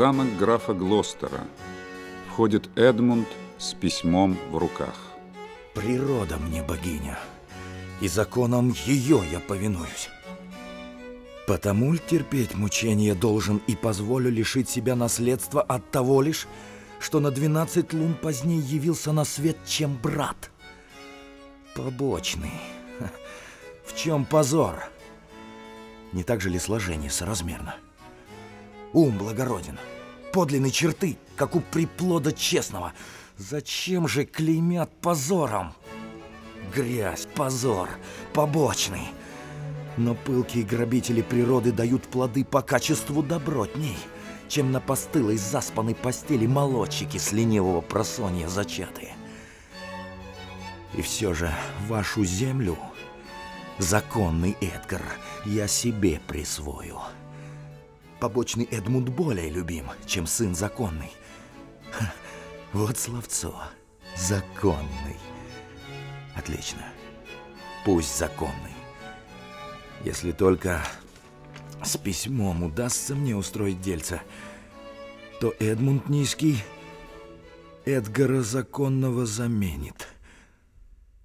замок графа Глостера. Входит Эдмунд с письмом в руках. Природа мне богиня, и законам ее я повинуюсь. Потому ль терпеть мучения должен и позволю лишить себя наследства от того лишь, что на двенадцать лун позднее явился на свет, чем брат. Побочный. В чем позор? Не так же ли сложение соразмерно? Ум благороден, подлинные черты, как у приплода честного. Зачем же клеймят позором? Грязь, позор, побочный. Но пылкие грабители природы дают плоды по качеству добротней, чем на постылой заспанной постели молодчики с ленивого просонья зачатые. И все же вашу землю, законный Эдгар, я себе присвою. Побочный Эдмунд более любим, чем сын законный. Ха, вот словцо. Законный. Отлично. Пусть законный. Если только с письмом удастся мне устроить дельце, то Эдмунд Низкий Эдгара Законного заменит.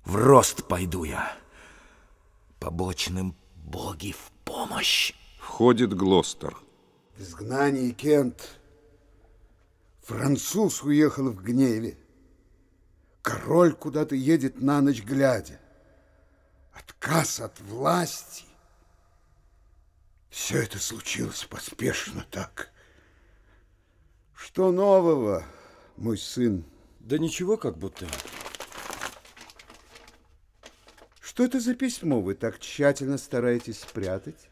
В рост пойду я. Побочным боги в помощь. Входит Глостер. В изгнании Кент француз уехал в гневе. Король куда-то едет на ночь глядя. Отказ от власти. Все это случилось поспешно так. Что нового, мой сын? Да ничего, как будто. Что это за письмо вы так тщательно стараетесь спрятать?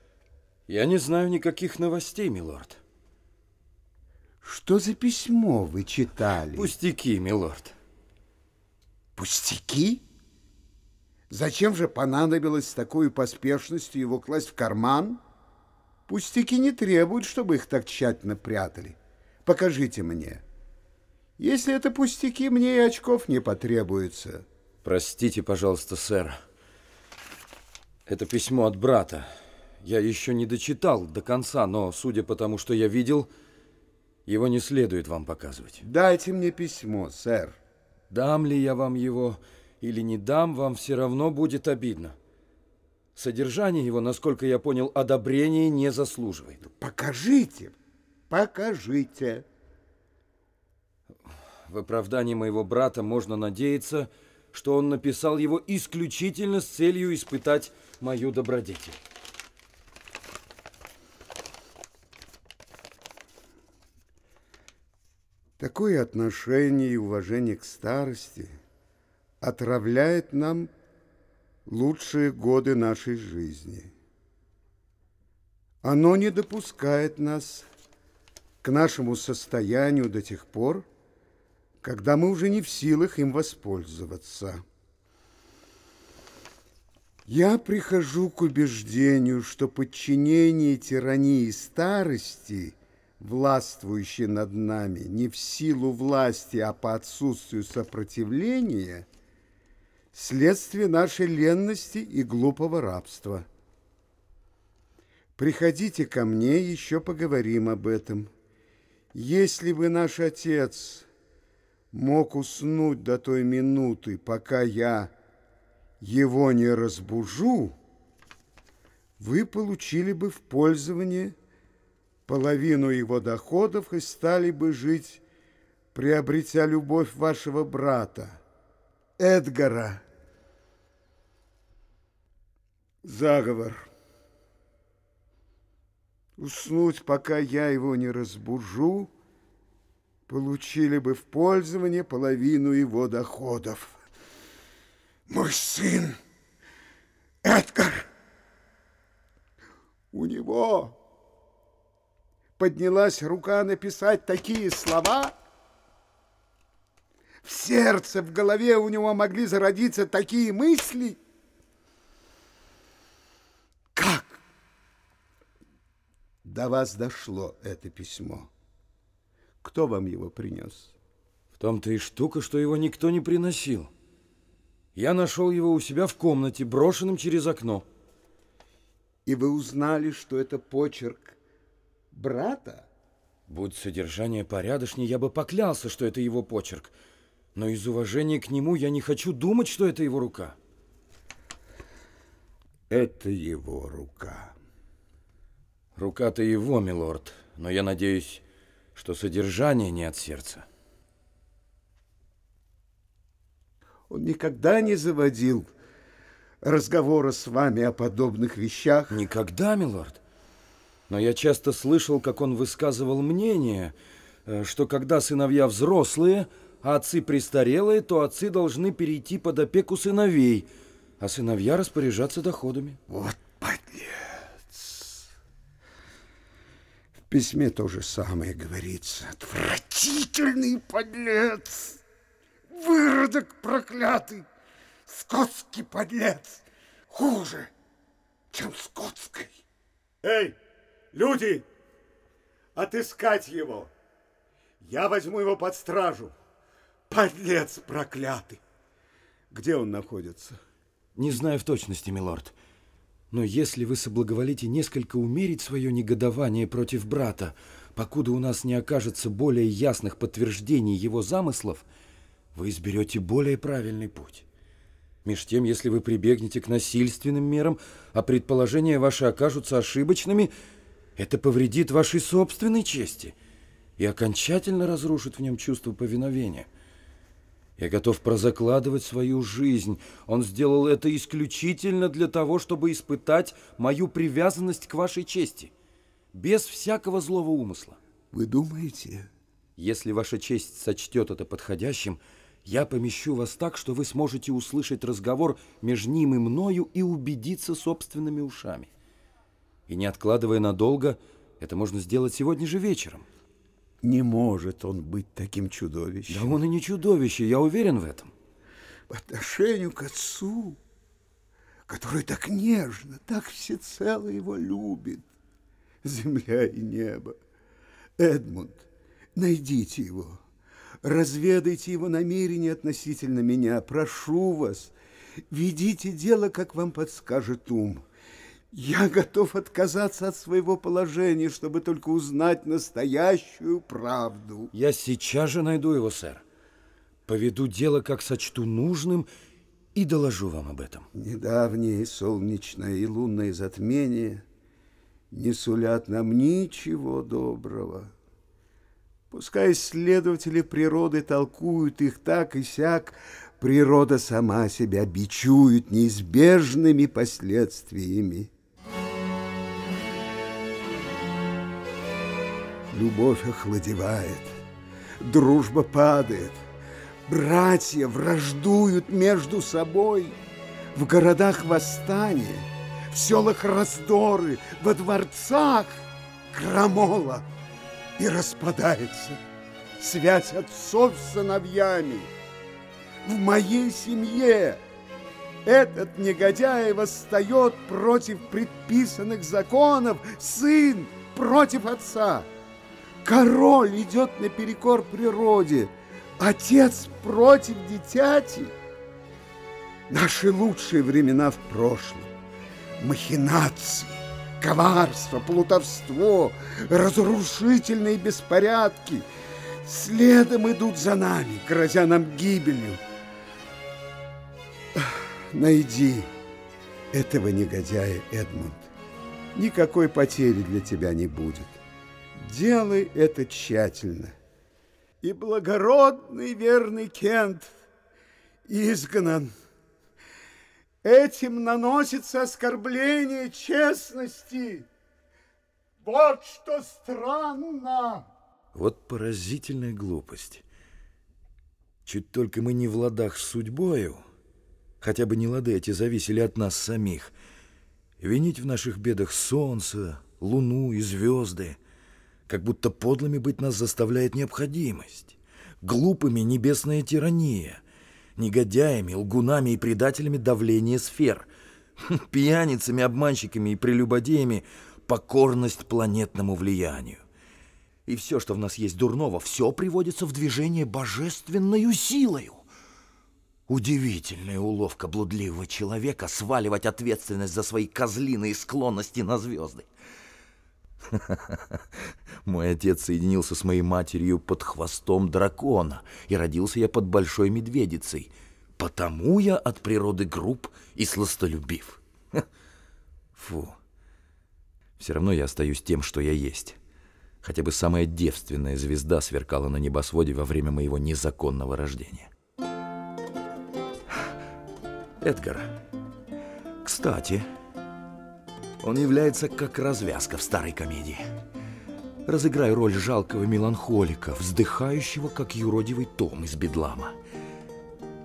Я не знаю никаких новостей, милорд. Что за письмо вы читали? Пустяки, милорд. Пустяки? Зачем же понадобилось с такой поспешностью его класть в карман? Пустяки не требуют, чтобы их так тщательно прятали. Покажите мне. Если это пустяки, мне и очков не потребуется. Простите, пожалуйста, сэр. Это письмо от брата. Я еще не дочитал до конца, но, судя по тому, что я видел, его не следует вам показывать. Дайте мне письмо, сэр. Дам ли я вам его или не дам, вам все равно будет обидно. Содержание его, насколько я понял, одобрения не заслуживает. Покажите, покажите. В оправдании моего брата можно надеяться, что он написал его исключительно с целью испытать мою добродетель. Такое отношение и уважение к старости отравляет нам лучшие годы нашей жизни. Оно не допускает нас к нашему состоянию до тех пор, когда мы уже не в силах им воспользоваться. Я прихожу к убеждению, что подчинение тирании старости – властвующий над нами не в силу власти, а по отсутствию сопротивления, следствие нашей ленности и глупого рабства. Приходите ко мне, еще поговорим об этом. Если бы наш отец мог уснуть до той минуты, пока я его не разбужу, вы получили бы в пользование половину его доходов и стали бы жить, приобретя любовь вашего брата, Эдгара. Заговор. Уснуть, пока я его не разбужу, получили бы в пользование половину его доходов. Мой сын, Эдгар, у него поднялась рука написать такие слова, в сердце, в голове у него могли зародиться такие мысли. Как до вас дошло это письмо? Кто вам его принес? В том-то и штука, что его никто не приносил. Я нашел его у себя в комнате, брошенным через окно. И вы узнали, что это почерк брата? Будь содержание порядочнее, я бы поклялся, что это его почерк. Но из уважения к нему я не хочу думать, что это его рука. Это его рука. Рука-то его, милорд, но я надеюсь, что содержание не от сердца. Он никогда не заводил разговора с вами о подобных вещах. Никогда, милорд. Но я часто слышал, как он высказывал мнение, э, что когда сыновья взрослые, а отцы престарелые, то отцы должны перейти под опеку сыновей, а сыновья распоряжаться доходами. Вот подлец. В письме то же самое говорится. Отвратительный подлец. Выродок проклятый. Скотский подлец. Хуже, чем скотской. Эй, люди, отыскать его. Я возьму его под стражу. Подлец проклятый. Где он находится? Не знаю в точности, милорд. Но если вы соблаговолите несколько умерить свое негодование против брата, покуда у нас не окажется более ясных подтверждений его замыслов, вы изберете более правильный путь. Меж тем, если вы прибегнете к насильственным мерам, а предположения ваши окажутся ошибочными, это повредит вашей собственной чести и окончательно разрушит в нем чувство повиновения. Я готов прозакладывать свою жизнь. Он сделал это исключительно для того, чтобы испытать мою привязанность к вашей чести, без всякого злого умысла. Вы думаете? Если ваша честь сочтет это подходящим, я помещу вас так, что вы сможете услышать разговор между ним и мною и убедиться собственными ушами. И не откладывая надолго, это можно сделать сегодня же вечером. Не может он быть таким чудовищем. Да он и не чудовище, я уверен в этом. По отношению к отцу, который так нежно, так всецело его любит. Земля и небо. Эдмунд, найдите его. Разведайте его намерения относительно меня. Прошу вас, ведите дело, как вам подскажет ум. Я готов отказаться от своего положения, чтобы только узнать настоящую правду. Я сейчас же найду его, сэр. Поведу дело, как сочту нужным, и доложу вам об этом. Недавнее солнечное и лунное затмение не сулят нам ничего доброго. Пускай исследователи природы толкуют их так и сяк, природа сама себя бичует неизбежными последствиями. Любовь охладевает, дружба падает, братья враждуют между собой, в городах восстания, в селах раздоры, во дворцах крамола и распадается связь отцов с сыновьями. В моей семье этот негодяй восстает против предписанных законов, сын против отца. Король идет наперекор природе, отец против дитяти. Наши лучшие времена в прошлом. Махинации, коварство, плутовство, разрушительные беспорядки следом идут за нами, грозя нам гибелью. Найди этого негодяя, Эдмунд. Никакой потери для тебя не будет. Делай это тщательно. И благородный верный Кент изгнан. Этим наносится оскорбление честности. Вот что странно. Вот поразительная глупость. Чуть только мы не в ладах с судьбою, хотя бы не лады эти зависели от нас самих, винить в наших бедах солнце, луну и звезды, как будто подлыми быть нас заставляет необходимость, глупыми небесная тирания, негодяями, лгунами и предателями давление сфер, пьяницами, обманщиками и прелюбодеями покорность планетному влиянию. И все, что в нас есть дурного, все приводится в движение божественною силою. Удивительная уловка блудливого человека сваливать ответственность за свои козлиные склонности на звезды. Мой отец соединился с моей матерью под хвостом дракона, и родился я под большой медведицей. Потому я от природы груб и сластолюбив. Фу. Все равно я остаюсь тем, что я есть. Хотя бы самая девственная звезда сверкала на небосводе во время моего незаконного рождения. Эдгар, кстати, он является как развязка в старой комедии. Разыграй роль жалкого меланхолика, вздыхающего, как юродивый Том из Бедлама.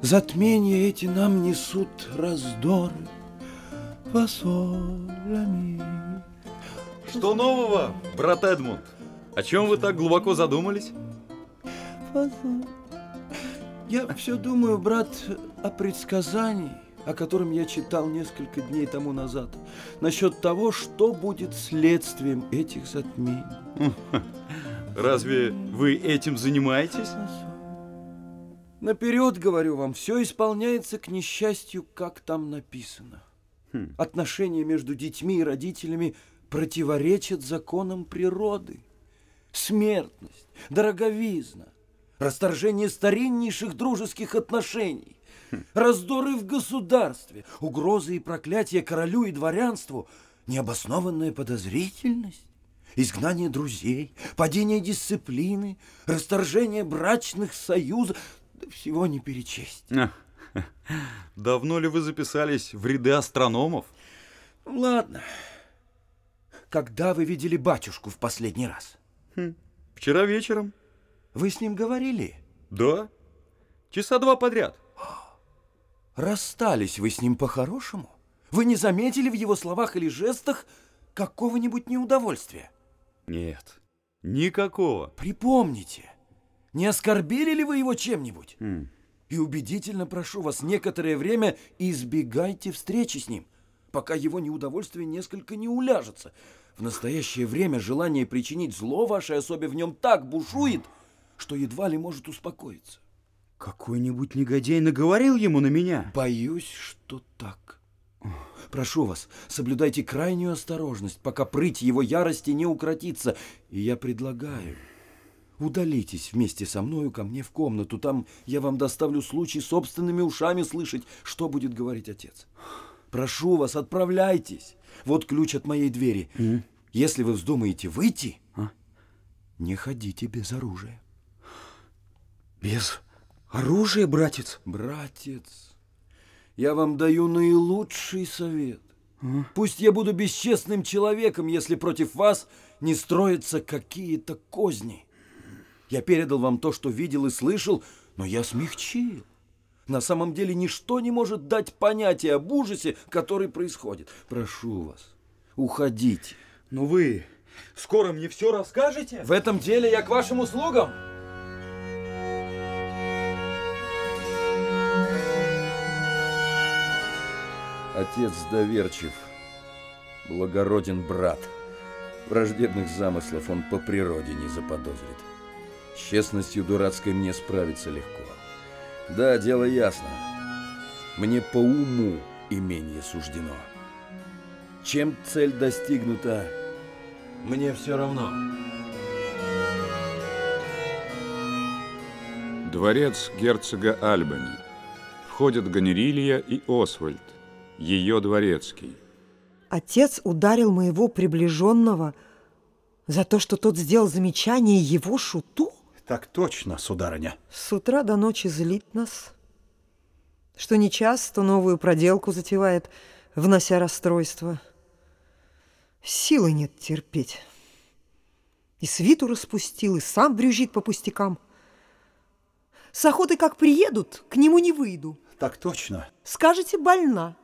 Затмения эти нам несут раздоры, фасолями. Что нового, брат Эдмунд? О чем вы так глубоко задумались? Я все думаю, брат, о предсказании, о котором я читал несколько дней тому назад, насчет того, что будет следствием этих затмений. Разве вы этим занимаетесь? Наперед говорю вам, все исполняется к несчастью, как там написано. Отношения между детьми и родителями противоречат законам природы. Смертность, дороговизна, расторжение стариннейших дружеских отношений, раздоры в государстве, угрозы и проклятия королю и дворянству, необоснованная подозрительность, изгнание друзей, падение дисциплины, расторжение брачных союзов, да всего не перечесть. Давно ли вы записались в ряды астрономов? Ладно. Когда вы видели батюшку в последний раз? Вчера вечером? Вы с ним говорили? Да. Часа два подряд. Расстались вы с ним по-хорошему? Вы не заметили в его словах или жестах какого-нибудь неудовольствия? Нет, никакого. Припомните, не оскорбили ли вы его чем-нибудь? И убедительно прошу вас, некоторое время избегайте встречи с ним, пока его неудовольствие несколько не уляжется. В настоящее время желание причинить зло вашей особе в нем так бушует, что едва ли может успокоиться. Какой-нибудь негодяй наговорил ему на меня? Боюсь, что так. Прошу вас, соблюдайте крайнюю осторожность, пока прыть его ярости не укротится. И я предлагаю, удалитесь вместе со мною ко мне в комнату. Там я вам доставлю случай собственными ушами слышать, что будет говорить отец. Прошу вас, отправляйтесь. Вот ключ от моей двери. Если вы вздумаете выйти, не ходите без оружия. Без оружия, братец? Братец, я вам даю наилучший совет. Пусть я буду бесчестным человеком, если против вас не строятся какие-то козни. Я передал вам то, что видел и слышал, но я смягчил. На самом деле ничто не может дать понятия об ужасе, который происходит. Прошу вас, уходите. Ну вы скоро мне все расскажете? В этом деле я к вашим услугам. Отец доверчив, благороден брат. Враждебных замыслов он по природе не заподозрит. С честностью дурацкой мне справиться легко. Да, дело ясно. Мне по уму имение суждено. Чем цель достигнута, мне все равно. Дворец герцога Альбани. Входят Ганерилья и Освальд, ее дворецкий. Отец ударил моего приближенного за то, что тот сделал замечание его шуту? Так точно, сударыня. С утра до ночи злит нас. Что не час, то новую проделку затевает, внося расстройство. Силы нет терпеть. И свиту распустил, и сам брюзжит по пустякам. С охоты как приедут, к нему не выйду. Так точно. Скажете, больна.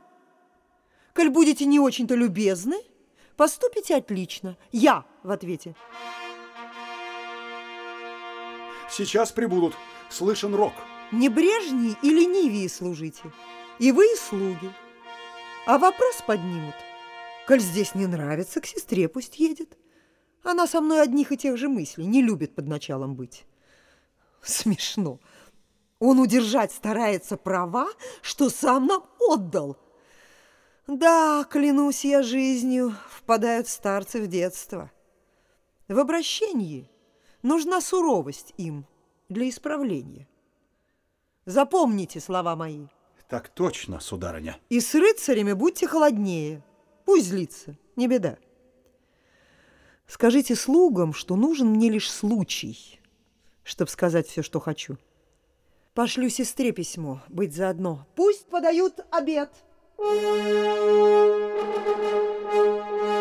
Коль будете не очень-то любезны, поступите отлично. Я в ответе. Сейчас прибудут. Слышен рок. Небрежней и ленивее служите. И вы, и слуги. А вопрос поднимут. Коль здесь не нравится, к сестре пусть едет. Она со мной одних и тех же мыслей, не любит под началом быть. Смешно. Он удержать старается права, что сам нам отдал. Да, клянусь я жизнью, впадают старцы в детство. В обращении нужна суровость им для исправления. Запомните слова мои. Так точно, сударыня. И с рыцарями будьте холоднее. Пусть злится, не беда. Скажите слугам, что нужен мне лишь случай, чтобы сказать все, что хочу. Пошлю сестре письмо, быть заодно. Пусть подают обед. Thank you.